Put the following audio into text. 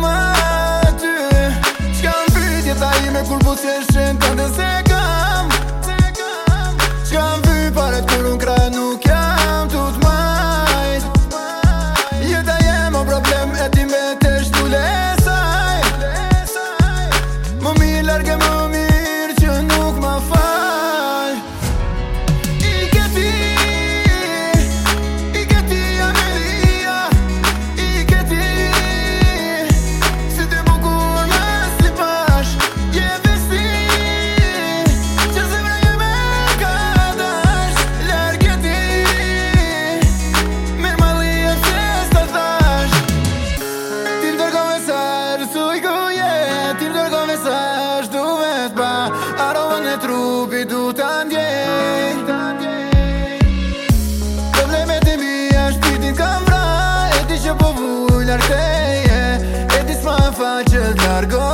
më aty Që kam pritje ta ime kur po se shenë të në seka në trupi du të ndjej Problemet e mi është pitin kam vra E ti që po vuj lartë E ti s'ma faqët largon